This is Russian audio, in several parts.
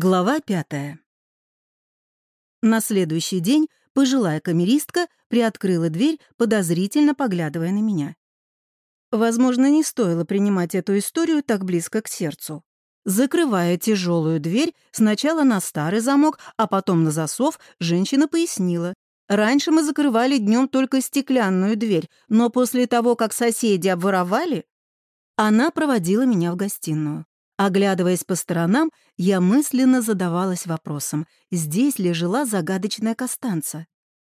Глава пятая. На следующий день пожилая камеристка приоткрыла дверь, подозрительно поглядывая на меня. Возможно, не стоило принимать эту историю так близко к сердцу. Закрывая тяжелую дверь, сначала на старый замок, а потом на засов, женщина пояснила. Раньше мы закрывали днем только стеклянную дверь, но после того, как соседи обворовали, она проводила меня в гостиную. Оглядываясь по сторонам, я мысленно задавалась вопросом, здесь ли жила загадочная Костанца.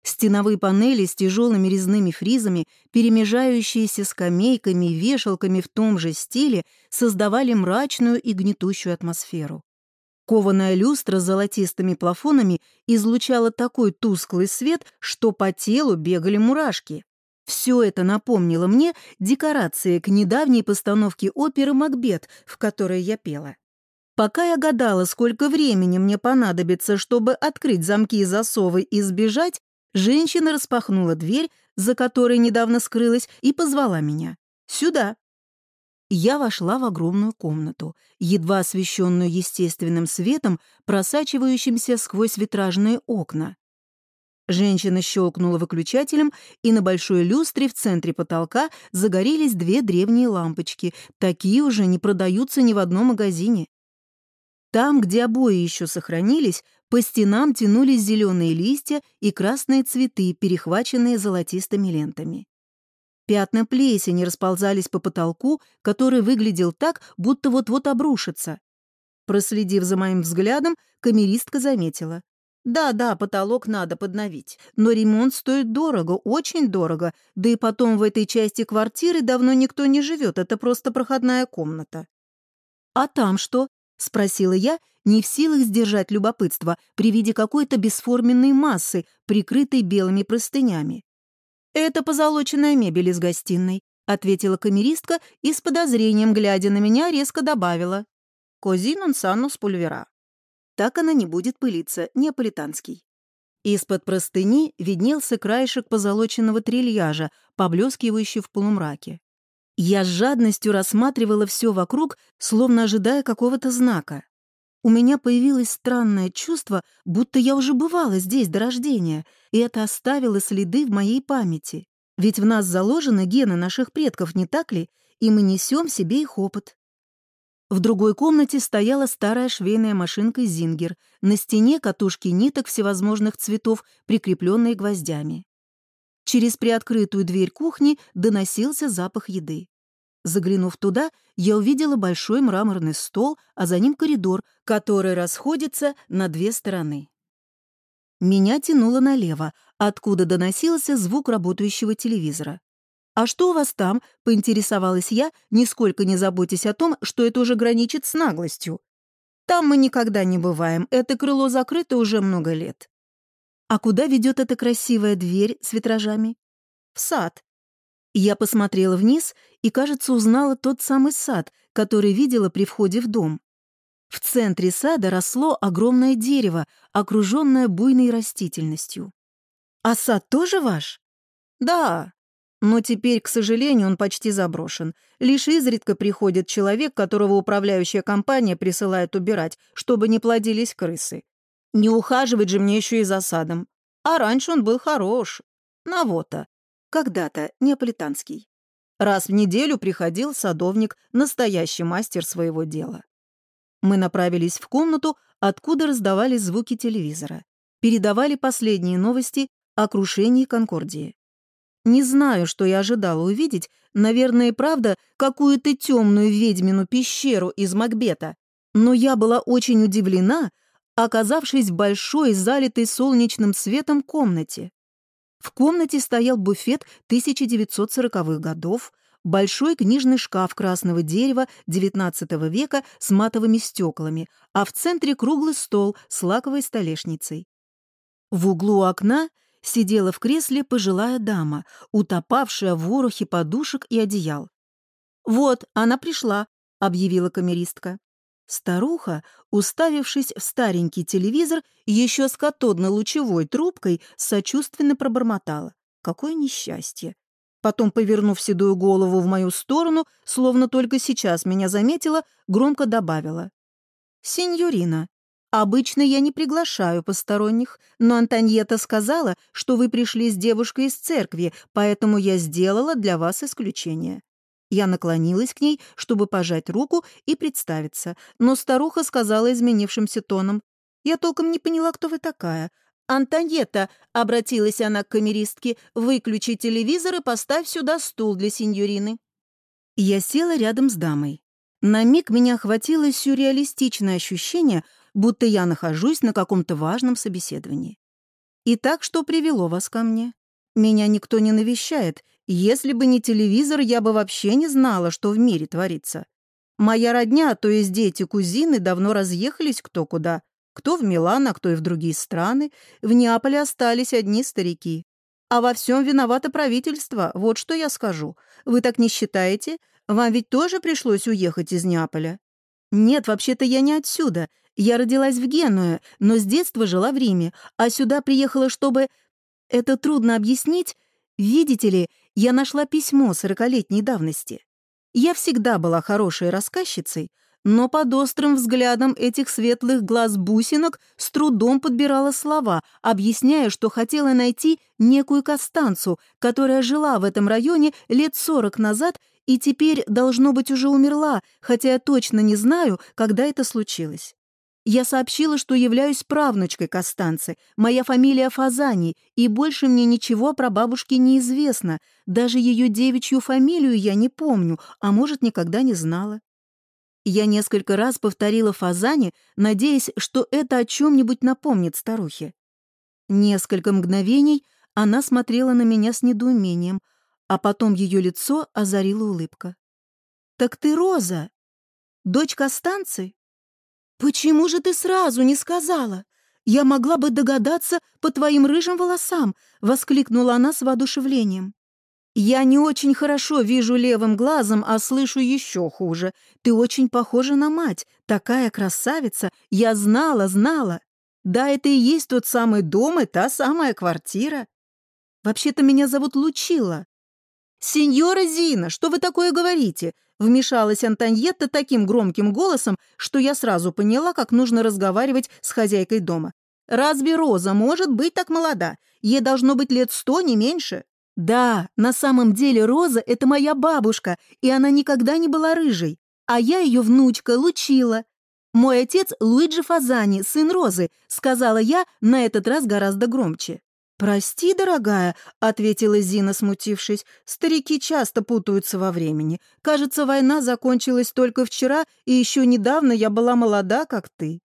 Стеновые панели с тяжелыми резными фризами, перемежающиеся скамейками и вешалками в том же стиле, создавали мрачную и гнетущую атмосферу. Кованая люстра с золотистыми плафонами излучала такой тусклый свет, что по телу бегали мурашки. Все это напомнило мне декорации к недавней постановке оперы «Макбет», в которой я пела. Пока я гадала, сколько времени мне понадобится, чтобы открыть замки и засовы и сбежать, женщина распахнула дверь, за которой недавно скрылась, и позвала меня. «Сюда». Я вошла в огромную комнату, едва освещенную естественным светом, просачивающимся сквозь витражные окна. Женщина щелкнула выключателем, и на большой люстре в центре потолка загорелись две древние лампочки. Такие уже не продаются ни в одном магазине. Там, где обои еще сохранились, по стенам тянулись зеленые листья и красные цветы, перехваченные золотистыми лентами. Пятна плесени расползались по потолку, который выглядел так, будто вот-вот обрушится. Проследив за моим взглядом, камеристка заметила. Да-да, потолок надо подновить, но ремонт стоит дорого, очень дорого, да и потом в этой части квартиры давно никто не живет, это просто проходная комната. «А там что?» — спросила я, не в силах сдержать любопытство при виде какой-то бесформенной массы, прикрытой белыми простынями. «Это позолоченная мебель из гостиной», — ответила камеристка и с подозрением, глядя на меня, резко добавила. «Козинон санус пульвера». Так она не будет пылиться, неаполитанский. Из-под простыни виднелся краешек позолоченного трильяжа, поблескивающий в полумраке. Я с жадностью рассматривала все вокруг, словно ожидая какого-то знака. У меня появилось странное чувство, будто я уже бывала здесь до рождения, и это оставило следы в моей памяти. Ведь в нас заложены гены наших предков, не так ли? И мы несем себе их опыт. В другой комнате стояла старая швейная машинка «Зингер», на стене катушки ниток всевозможных цветов, прикрепленные гвоздями. Через приоткрытую дверь кухни доносился запах еды. Заглянув туда, я увидела большой мраморный стол, а за ним коридор, который расходится на две стороны. Меня тянуло налево, откуда доносился звук работающего телевизора. «А что у вас там?» — поинтересовалась я, нисколько не заботясь о том, что это уже граничит с наглостью. «Там мы никогда не бываем, это крыло закрыто уже много лет». «А куда ведет эта красивая дверь с витражами?» «В сад». Я посмотрела вниз и, кажется, узнала тот самый сад, который видела при входе в дом. В центре сада росло огромное дерево, окруженное буйной растительностью. «А сад тоже ваш?» «Да, но теперь, к сожалению, он почти заброшен. Лишь изредка приходит человек, которого управляющая компания присылает убирать, чтобы не плодились крысы. Не ухаживать же мне еще и за садом. А раньше он был хорош. Навота. Когда-то неаполитанский. Раз в неделю приходил садовник, настоящий мастер своего дела. Мы направились в комнату, откуда раздавались звуки телевизора. Передавали последние новости о крушении Конкордии. Не знаю, что я ожидала увидеть, наверное, правда, какую-то темную ведьмину пещеру из Макбета. Но я была очень удивлена, оказавшись в большой, залитой солнечным светом комнате. В комнате стоял буфет 1940-х годов, большой книжный шкаф красного дерева XIX века с матовыми стеклами, а в центре круглый стол с лаковой столешницей. В углу окна сидела в кресле пожилая дама, утопавшая в ворохе подушек и одеял. «Вот, она пришла», — объявила камеристка. Старуха, уставившись в старенький телевизор, еще с катодно-лучевой трубкой, сочувственно пробормотала. «Какое несчастье!» Потом, повернув седую голову в мою сторону, словно только сейчас меня заметила, громко добавила. «Сеньорина, Обычно я не приглашаю посторонних, но Антоньета сказала, что вы пришли с девушкой из церкви, поэтому я сделала для вас исключение. Я наклонилась к ней, чтобы пожать руку и представиться, но старуха сказала изменившимся тоном. «Я толком не поняла, кто вы такая. «Антоньетта», — обратилась она к камеристке, — «выключи телевизор и поставь сюда стул для сеньорины». Я села рядом с дамой. На миг меня охватило сюрреалистичное ощущение, будто я нахожусь на каком-то важном собеседовании. Итак, что привело вас ко мне? Меня никто не навещает. Если бы не телевизор, я бы вообще не знала, что в мире творится. Моя родня, то есть дети, кузины, давно разъехались кто куда. Кто в Милан, а кто и в другие страны. В Неаполе остались одни старики. А во всем виновато правительство, вот что я скажу. Вы так не считаете? Вам ведь тоже пришлось уехать из Неаполя? Нет, вообще-то я не отсюда. Я родилась в Генуе, но с детства жила в Риме, а сюда приехала, чтобы... Это трудно объяснить. Видите ли, я нашла письмо сорокалетней давности. Я всегда была хорошей рассказчицей, но под острым взглядом этих светлых глаз-бусинок с трудом подбирала слова, объясняя, что хотела найти некую Костанцу, которая жила в этом районе лет сорок назад и теперь, должно быть, уже умерла, хотя я точно не знаю, когда это случилось. Я сообщила, что являюсь правнучкой Костанцы, моя фамилия Фазани, и больше мне ничего про бабушки не известно, даже ее девичью фамилию я не помню, а может, никогда не знала. Я несколько раз повторила Фазане, надеясь, что это о чем-нибудь напомнит старухе. Несколько мгновений она смотрела на меня с недоумением, а потом ее лицо озарила улыбка. «Так ты Роза? Дочь Костанцы? Почему же ты сразу не сказала? Я могла бы догадаться по твоим рыжим волосам!» — воскликнула она с воодушевлением. «Я не очень хорошо вижу левым глазом, а слышу еще хуже. Ты очень похожа на мать, такая красавица. Я знала, знала. Да, это и есть тот самый дом и та самая квартира. Вообще-то меня зовут Лучила». «Сеньора Зина, что вы такое говорите?» Вмешалась Антоньетта таким громким голосом, что я сразу поняла, как нужно разговаривать с хозяйкой дома. «Разве Роза может быть так молода? Ей должно быть лет сто, не меньше». Да, на самом деле Роза — это моя бабушка, и она никогда не была рыжей, а я ее внучка Лучила. Мой отец Луиджи Фазани, сын Розы, сказала я на этот раз гораздо громче. «Прости, дорогая», — ответила Зина, смутившись. «Старики часто путаются во времени. Кажется, война закончилась только вчера, и еще недавно я была молода, как ты.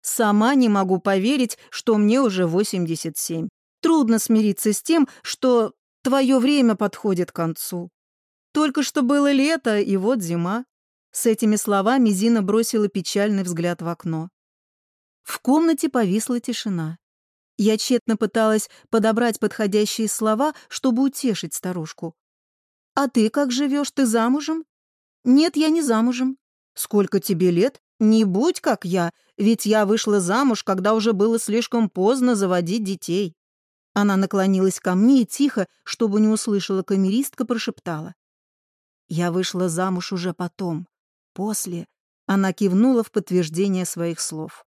Сама не могу поверить, что мне уже 87. Трудно смириться с тем, что Твое время подходит к концу. Только что было лето, и вот зима». С этими словами Зина бросила печальный взгляд в окно. В комнате повисла тишина. Я тщетно пыталась подобрать подходящие слова, чтобы утешить старушку. «А ты как живешь? Ты замужем?» «Нет, я не замужем». «Сколько тебе лет?» «Не будь как я, ведь я вышла замуж, когда уже было слишком поздно заводить детей». Она наклонилась ко мне и тихо, чтобы не услышала камеристка, прошептала. «Я вышла замуж уже потом. После». Она кивнула в подтверждение своих слов.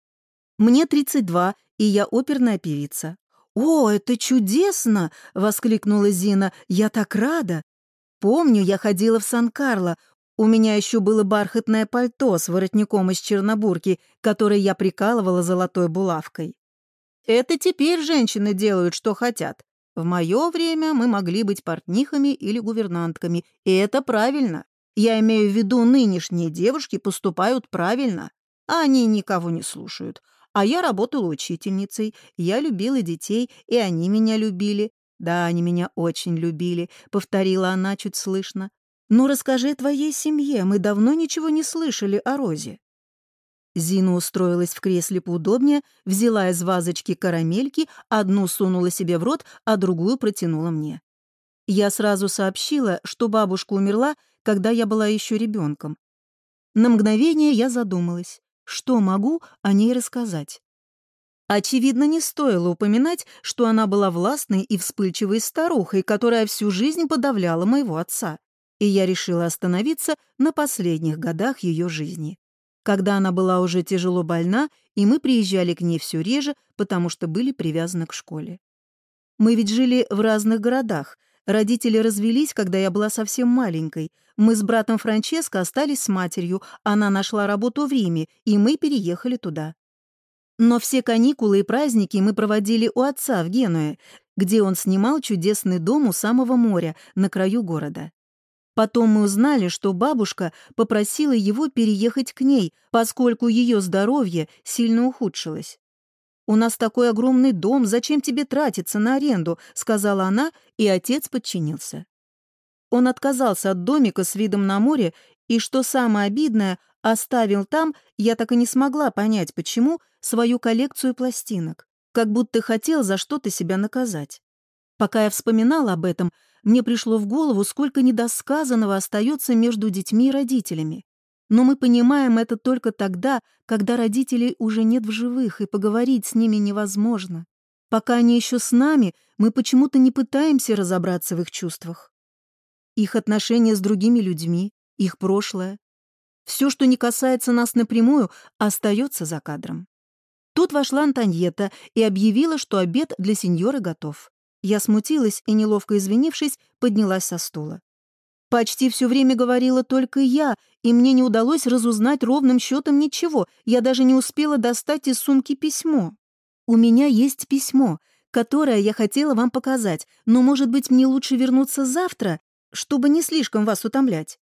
«Мне 32, и я оперная певица». «О, это чудесно!» — воскликнула Зина. «Я так рада!» «Помню, я ходила в Сан-Карло. У меня еще было бархатное пальто с воротником из чернобурки, которое я прикалывала золотой булавкой. Это теперь женщины делают, что хотят. В мое время мы могли быть портнихами или гувернантками, и это правильно. Я имею в виду, нынешние девушки поступают правильно. Они никого не слушают. А я работала учительницей, я любила детей, и они меня любили. Да, они меня очень любили, — повторила она чуть слышно. «Ну, расскажи твоей семье, мы давно ничего не слышали о Розе». Зина устроилась в кресле поудобнее, взяла из вазочки карамельки, одну сунула себе в рот, а другую протянула мне. Я сразу сообщила, что бабушка умерла, когда я была еще ребенком. На мгновение я задумалась, что могу о ней рассказать. Очевидно, не стоило упоминать, что она была властной и вспыльчивой старухой, которая всю жизнь подавляла моего отца, и я решила остановиться на последних годах ее жизни. когда она была уже тяжело больна, и мы приезжали к ней все реже, потому что были привязаны к школе. Мы ведь жили в разных городах. Родители развелись, когда я была совсем маленькой. Мы с братом Франческо остались с матерью, она нашла работу в Риме, и мы переехали туда. Но все каникулы и праздники мы проводили у отца в Генуе, где он снимал чудесный дом у самого моря, на краю города. Потом мы узнали, что бабушка попросила его переехать к ней, поскольку ее здоровье сильно ухудшилось. «У нас такой огромный дом, зачем тебе тратиться на аренду?» — сказала она, и отец подчинился. Он отказался от домика с видом на море, и, что самое обидное, оставил там, я так и не смогла понять, почему, свою коллекцию пластинок, как будто хотел за что-то себя наказать. Пока я вспоминала об этом, мне пришло в голову, сколько недосказанного остается между детьми и родителями. Но мы понимаем это только тогда, когда родителей уже нет в живых, и поговорить с ними невозможно. Пока они еще с нами, мы почему-то не пытаемся разобраться в их чувствах. Их отношения с другими людьми, их прошлое. Все, что не касается нас напрямую, остается за кадром. Тут вошла Антоньета и объявила, что обед для сеньоры готов. Я смутилась и, неловко извинившись, поднялась со стула. Почти все время говорила только я, и мне не удалось разузнать ровным счетом ничего. Я даже не успела достать из сумки письмо. У меня есть письмо, которое я хотела вам показать, но, может быть, мне лучше вернуться завтра, чтобы не слишком вас утомлять.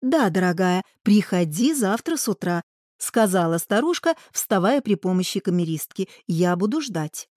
Да, дорогая, приходи завтра с утра, сказала старушка, вставая при помощи камеристки. Я буду ждать.